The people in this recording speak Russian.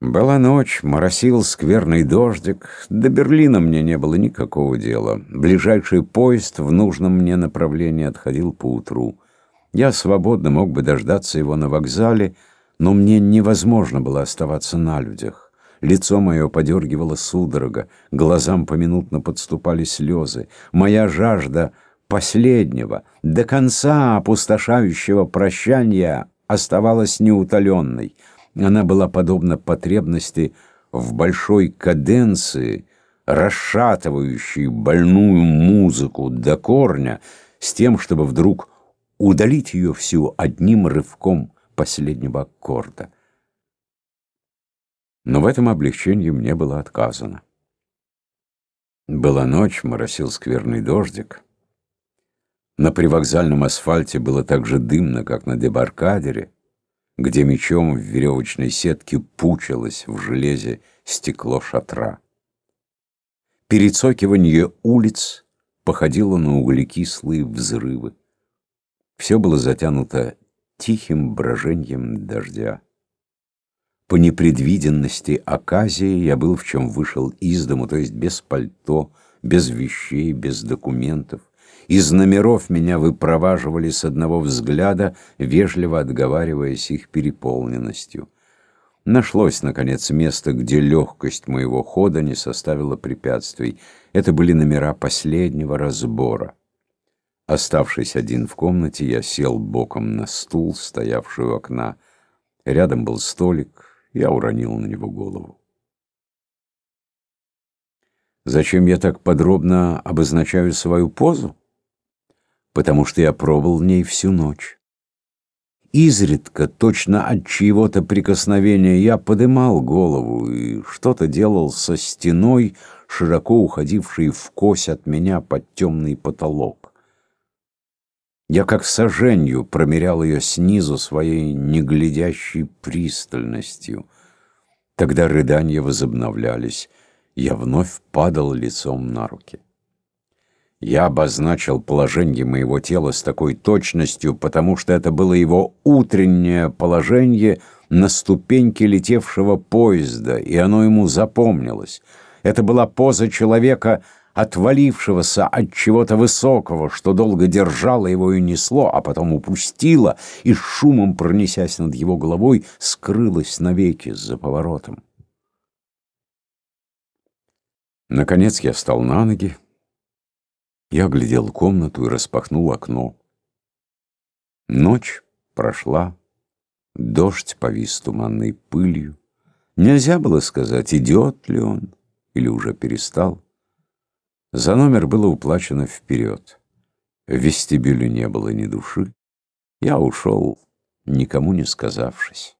Была ночь, моросил скверный дождик. До Берлина мне не было никакого дела. Ближайший поезд в нужном мне направлении отходил поутру. Я свободно мог бы дождаться его на вокзале, но мне невозможно было оставаться на людях. Лицо мое подергивало судорога, глазам поминутно подступали слезы. Моя жажда последнего, до конца опустошающего прощания оставалась неутоленной — она была подобна потребности в большой каденции, расшатывающей больную музыку до корня, с тем, чтобы вдруг удалить ее всю одним рывком последнего аккорда. Но в этом облегчении мне было отказано. Была ночь, моросил скверный дождик. На привокзальном асфальте было так же дымно, как на дебаркадере где мечом в веревочной сетке пучилось в железе стекло шатра. Перецокивание улиц походило на углекислые взрывы. Все было затянуто тихим брожением дождя. По непредвиденности оказии я был в чем вышел из дому, то есть без пальто, без вещей, без документов. Из номеров меня выпроваживали с одного взгляда, вежливо отговариваясь их переполненностью. Нашлось, наконец, место, где легкость моего хода не составила препятствий. Это были номера последнего разбора. Оставшись один в комнате, я сел боком на стул, стоявший у окна. Рядом был столик, я уронил на него голову. Зачем я так подробно обозначаю свою позу? потому что я пробыл в ней всю ночь. Изредка, точно от чьего-то прикосновения, я подымал голову и что-то делал со стеной, широко уходившей в кось от меня под темный потолок. Я как соженью промерял ее снизу своей неглядящей пристальностью. Тогда рыдания возобновлялись, я вновь падал лицом на руки. Я обозначил положение моего тела с такой точностью, потому что это было его утреннее положение на ступеньке летевшего поезда, и оно ему запомнилось. Это была поза человека, отвалившегося от чего-то высокого, что долго держало его и несло, а потом упустило, и шумом, пронесясь над его головой, скрылось навеки за поворотом. Наконец я встал на ноги, я глядел комнату и распахнул окно. Ночь прошла, дождь повис туманной пылью. Нельзя было сказать, идет ли он или уже перестал. За номер было уплачено вперед. В вестибюле не было ни души. Я ушел, никому не сказавшись.